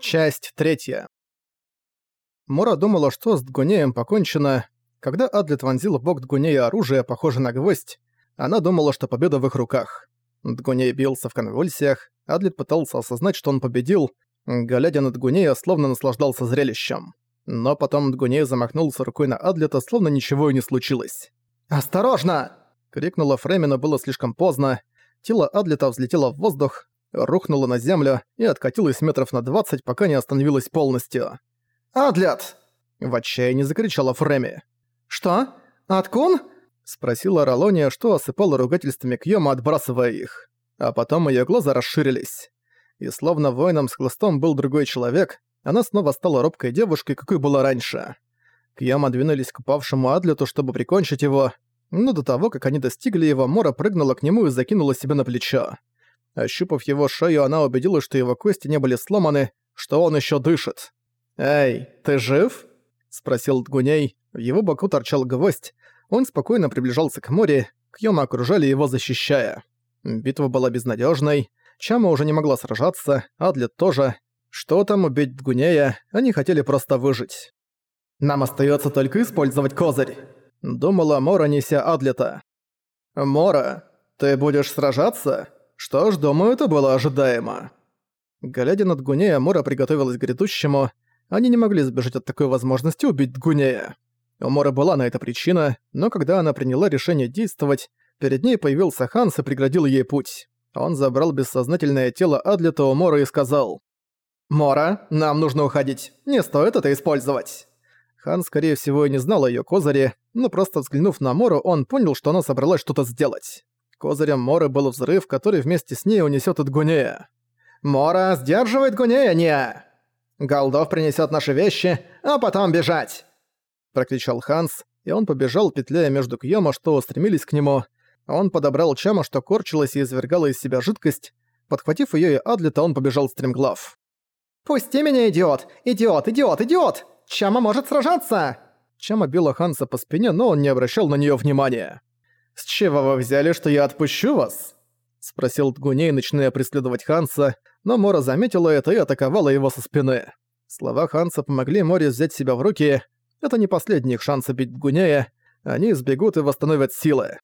Часть третья. Мора думала, что с Дгунеем покончено. Когда Адлет вонзил в бок Дгунея оружие, похожее на гвоздь, она думала, что победа в их руках. Дгуней бился в конвульсиях, Адлет пытался осознать, что он победил, глядя на Дгунея, словно наслаждался зрелищем. Но потом Дгуней замахнулся рукой на Адлета, словно ничего и не случилось. «Осторожно!» — крикнула Фрейми, но было слишком поздно. Тело Адлета взлетело в воздух, рухнула на землю и откатилась метров на 20, пока не остановилась полностью. «Адлет!» — в отчаянии закричала Фреми. «Что? Аткун?» — спросила Ролония, что осыпала ругательствами Кьёма, отбрасывая их. А потом её глаза расширились. И словно воином с хлыстом был другой человек, она снова стала робкой девушкой, какой была раньше. Кьяма двинулись к упавшему Адлету, чтобы прикончить его, но до того, как они достигли его, Мора прыгнула к нему и закинула себя на плечо. Ощупав его шею, она убедилась, что его кости не были сломаны, что он еще дышит. «Эй, ты жив?» — спросил Дгуней. В его боку торчал гвоздь. Он спокойно приближался к морю, Кьёма окружали его, защищая. Битва была безнадежной. Чама уже не могла сражаться, Адлет тоже. Что там убить Дгунея, они хотели просто выжить. «Нам остается только использовать козырь», — думала Мора, неся Адлета. «Мора, ты будешь сражаться?» Что ж, думаю, это было ожидаемо. Глядя на Дгунея, Мора приготовилась к грядущему. Они не могли сбежать от такой возможности убить Дгунея. У Моры была на это причина, но когда она приняла решение действовать, перед ней появился Ханс и преградил ей путь. Он забрал бессознательное тело Адлета у Мора и сказал «Мора, нам нужно уходить, не стоит это использовать». Хан, скорее всего, и не знал о её козыре, но просто взглянув на Мору, он понял, что она собралась что-то сделать. Козырем Моры был взрыв, который вместе с ней унесет от Гунея. «Мора сдерживает Гунея, не! Голдов принесет наши вещи, а потом бежать!» Прокричал Ханс, и он побежал, петляя между Кьёма, что устремились к нему. Он подобрал Чама, что корчилась и извергала из себя жидкость. Подхватив её и Адлета, он побежал стремглав. «Пусти меня, идиот! Идиот, идиот, идиот! Чама может сражаться!» Чама била Ханса по спине, но он не обращал на неё внимания. «С чего вы взяли, что я отпущу вас?» — спросил Дгуней, начиная преследовать Ханса, но Мора заметила это и атаковала его со спины. Слова Ханса помогли Море взять себя в руки. Это не последний их шанс бить Дгунея. Они сбегут и восстановят силы.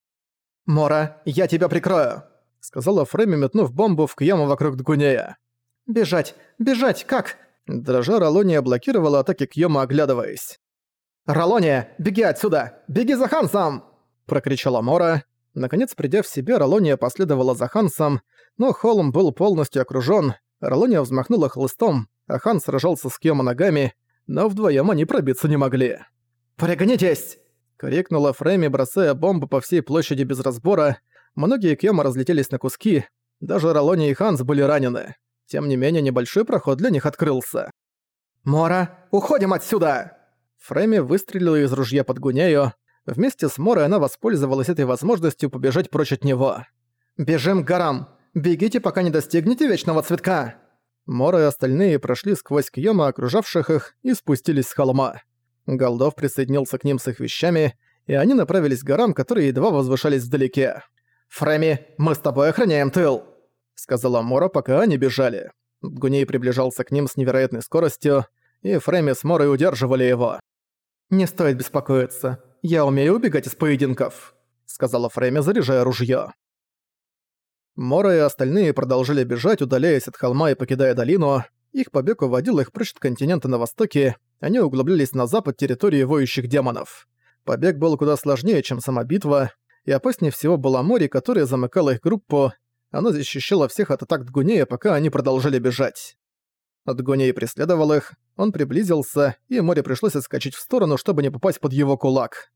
«Мора, я тебя прикрою!» — сказала Фрейми, метнув бомбу в яму вокруг Дгунея. «Бежать! Бежать! Как?» Дрожа Ролония блокировала атаки Кьёма, оглядываясь. «Ролония, беги отсюда! Беги за Хансом!» Прокричала Мора. Наконец, придя в себя, Ролония последовала за Хансом, но холм был полностью окружён. Ролония взмахнула хлыстом, а Хан сражался с Кьёма ногами, но вдвоём они пробиться не могли. «Пригнитесь!» — крикнула Фрейми, бросая бомбы по всей площади без разбора. Многие Кьёма разлетелись на куски, даже Ролония и Ханс были ранены. Тем не менее, небольшой проход для них открылся. «Мора, уходим отсюда!» Фрейми выстрелила из ружья под Гунею, Вместе с Морой она воспользовалась этой возможностью побежать прочь от него. «Бежим к горам! Бегите, пока не достигнете Вечного Цветка!» Мора и остальные прошли сквозь Кьёма, окружавших их, и спустились с холма. Голдов присоединился к ним с их вещами, и они направились к горам, которые едва возвышались вдалеке. «Фрейми, мы с тобой охраняем тыл!» — сказала Мора, пока они бежали. Гуней приближался к ним с невероятной скоростью, и Фрейми с Морой удерживали его. «Не стоит беспокоиться. Я умею убегать из поединков», — сказала Фрейми, заряжая ружье. Мора и остальные продолжили бежать, удаляясь от холма и покидая долину. Их побег уводил их прочь от континента на востоке, они углублялись на запад территории воющих демонов. Побег был куда сложнее, чем сама битва, и опаснее всего было море, которое замыкало их группу. Оно защищало всех от атак Дгунея, пока они продолжали бежать. Дгуней преследовал их, он приблизился, и море пришлось отскочить в сторону, чтобы не попасть под его кулак.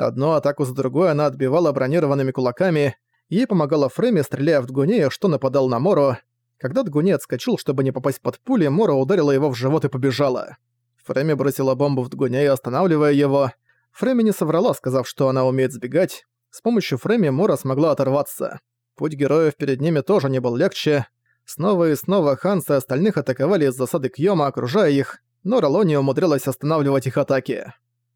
Одну атаку за другой она отбивала бронированными кулаками, ей помогала Фрейми, стреляя в Дгунея, что нападал на Мору. Когда Дгуней отскочил, чтобы не попасть под пули, Мора ударила его в живот и побежала. Фрейми бросила бомбу в Дгунея, останавливая его. Фрейми не соврала, сказав, что она умеет сбегать. С помощью Фрейми Мора смогла оторваться. Путь героев перед ними тоже не был легче. Снова и снова Ханс и остальных атаковали из засады Кьёма, окружая их, но Ролония умудрилась останавливать их атаки.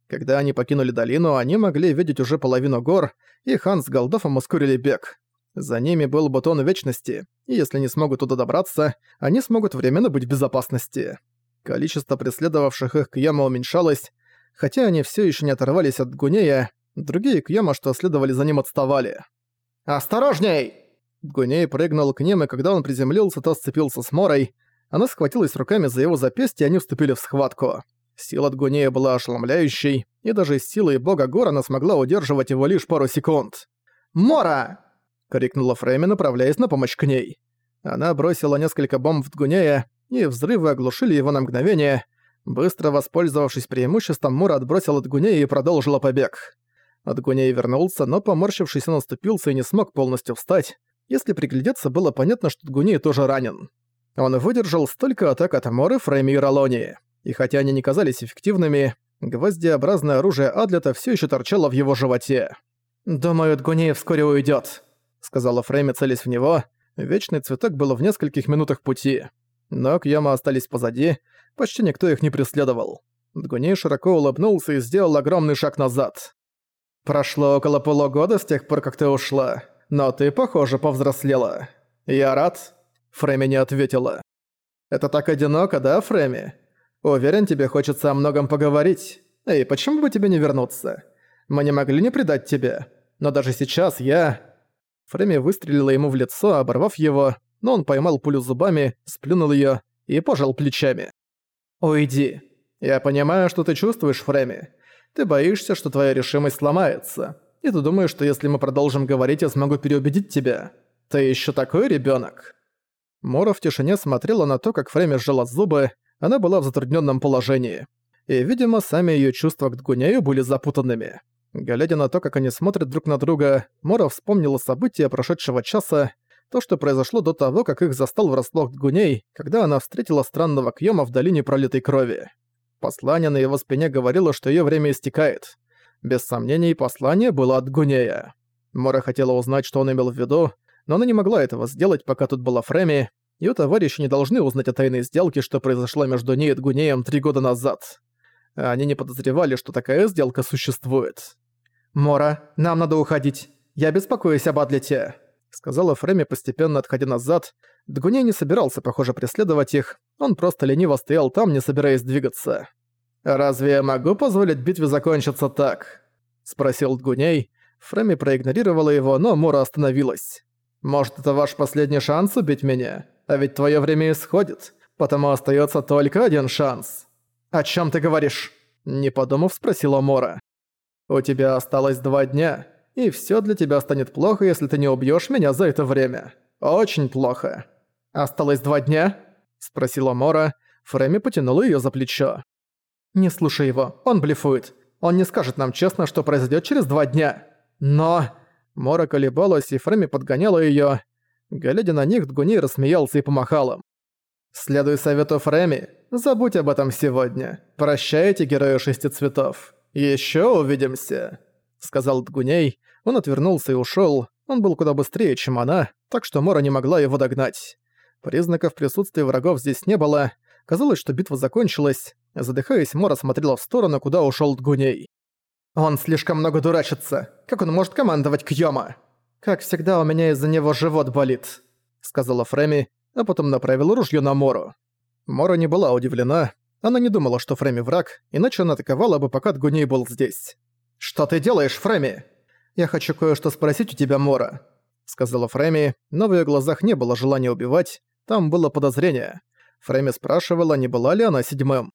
Когда они покинули долину, они могли видеть уже половину гор, и Хан с Голдофом ускорили бег. За ними был бутон Вечности, и если не смогут туда добраться, они смогут временно быть в безопасности. Количество преследовавших их Кьяма уменьшалось, хотя они все еще не оторвались от Гунея, другие Кьяма, что следовали за ним, отставали. «Осторожней!» Гуней прыгнул к ним, и когда он приземлился, то сцепился с Морой. Она схватилась руками за его запястье, и они вступили в схватку. Сила Дгунея была ошеломляющей, и даже силой бога Горана смогла удерживать его лишь пару секунд. «Мора!» — крикнула Фрейми, направляясь на помощь к ней. Она бросила несколько бомб в Дгунея, и взрывы оглушили его на мгновение. Быстро воспользовавшись преимуществом, Мора отбросила Дгунея и продолжила побег. Дгуней вернулся, но поморщившись он оступился и не смог полностью встать. Если приглядеться, было понятно, что Дгуней тоже ранен. Он выдержал столько атак от Моры, Фрейми и Ролонии. И хотя они не казались эффективными, гвоздеобразное оружие Адлета все еще торчало в его животе. «Думаю, Дгуней вскоре уйдет, сказала Фрейми, целясь в него. Вечный цветок был в нескольких минутах пути. Но Кьяма остались позади, почти никто их не преследовал. Дгуней широко улыбнулся и сделал огромный шаг назад. «Прошло около полугода с тех пор, как ты ушла, но ты, похоже, повзрослела. Я рад?» Фрейми не ответила. «Это так одиноко, да, Фрейми? Уверен, тебе хочется о многом поговорить. Эй, почему бы тебе не вернуться? Мы не могли не предать тебя. Но даже сейчас я...» Фрейми выстрелила ему в лицо, оборвав его, но он поймал пулю зубами, сплюнул её и пожал плечами. «Уйди. Я понимаю, что ты чувствуешь, Фреми. Ты боишься, что твоя решимость сломается. И ты думаешь, что если мы продолжим говорить, я смогу переубедить тебя. Ты ещё такой ребёнок». Мора в тишине смотрела на то, как Фреми сжала зубы, она была в затрудненном положении. И, видимо, сами её чувства к Дгуняю были запутанными. Глядя на то, как они смотрят друг на друга, Мора вспомнила события прошедшего часа то, что произошло до того, как их застал врасплох Дгуней, когда она встретила странного Кьёма в долине пролитой крови. Послание на его спине говорило, что её время истекает. Без сомнений, послание было от Гунея. Мора хотела узнать, что он имел в виду, но она не могла этого сделать, пока тут была Фреми. Её товарищи не должны узнать о тайной сделке, что произошла между ней и Дгунеем три года назад. Они не подозревали, что такая сделка существует. «Мора, нам надо уходить. Я беспокоюсь об Адлете» сказала Фреми, постепенно отходя назад. Дгуней не собирался, похоже, преследовать их, он просто лениво стоял там, не собираясь двигаться. «Разве я могу позволить битве закончиться так?» — спросил Дгуней. Фреми проигнорировала его, но Мора остановилась. «Может, это ваш последний шанс убить меня? А ведь твое время исходит, потому остается только один шанс». «О чем ты говоришь?» — не подумав, спросила Мора. «У тебя осталось два дня и все для тебя станет плохо, если ты не убьешь меня за это время. Очень плохо. Осталось два дня?» – спросила Мора. Фрейми потянула ее за плечо. «Не слушай его, он блефует. Он не скажет нам честно, что произойдет через два дня. Но...» Мора колебалась, и Фрейми подгоняла ее. Глядя на них, Дгуни рассмеялся и помахал им. «Следуй совету Фрейми. Забудь об этом сегодня. Прощайте, герою шести цветов. Еще увидимся» сказал Дгуней. Он отвернулся и ушёл. Он был куда быстрее, чем она, так что Мора не могла его догнать. Признаков присутствия врагов здесь не было. Казалось, что битва закончилась. Задыхаясь, Мора смотрела в сторону, куда ушёл Дгуней. «Он слишком много дурачится. Как он может командовать Кьёма?» «Как всегда, у меня из-за него живот болит», — сказала Фреми, а потом направила ружье на Мору. Мора не была удивлена. Она не думала, что Фреми враг, иначе она атаковала бы, пока Дгуней был здесь. «Что ты делаешь, Фреми?» «Я хочу кое-что спросить у тебя, Мора», — сказала Фреми, но в её глазах не было желания убивать, там было подозрение. Фреми спрашивала, не была ли она седьмым.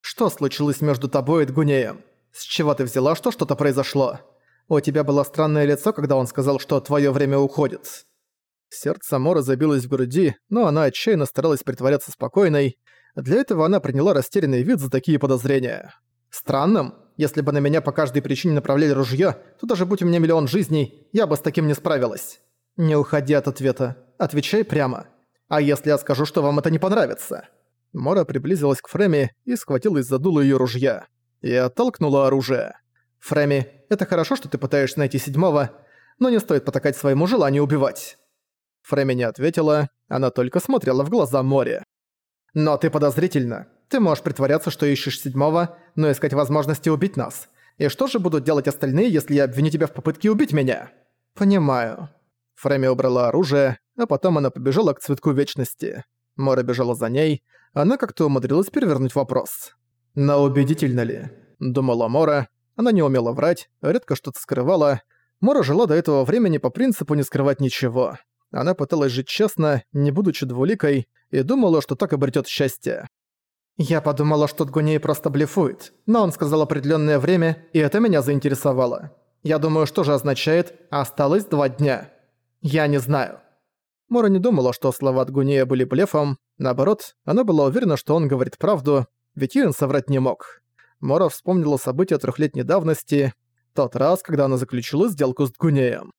«Что случилось между тобой и Дгунеем? С чего ты взяла, что что-то произошло? У тебя было странное лицо, когда он сказал, что твоё время уходит». Сердце Мора забилось в груди, но она отчаянно старалась притворяться спокойной. Для этого она приняла растерянный вид за такие подозрения. «Странным? Если бы на меня по каждой причине направляли ружье, то даже будь у меня миллион жизней, я бы с таким не справилась. Не уходи от ответа. Отвечай прямо. А если я скажу, что вам это не понравится?» Мора приблизилась к Фреми и схватилась за дуло её ружья. И оттолкнула оружие. «Фреми, это хорошо, что ты пытаешься найти седьмого, но не стоит потакать своему желанию убивать». Фреми не ответила, она только смотрела в глаза Море. «Но ты подозрительна. Ты можешь притворяться, что ищешь седьмого, но искать возможности убить нас. И что же будут делать остальные, если я обвиню тебя в попытке убить меня?» «Понимаю». Фрейми убрала оружие, а потом она побежала к цветку вечности. Мора бежала за ней, она как-то умудрилась перевернуть вопрос. «Но убедительно ли?» – думала Мора. Она не умела врать, редко что-то скрывала. Мора жила до этого времени по принципу не скрывать ничего. Она пыталась жить честно, не будучи двуликой, и думала, что так обретет счастье. Я подумала, что Дгуней просто блефует, но он сказал определенное время, и это меня заинтересовало. Я думаю, что же означает «осталось два дня». Я не знаю. Мора не думала, что слова Дгунея были блефом, наоборот, она была уверена, что он говорит правду, ведь Юэн соврать не мог. Мора вспомнила события трехлетней давности, тот раз, когда она заключила сделку с Дгунеем.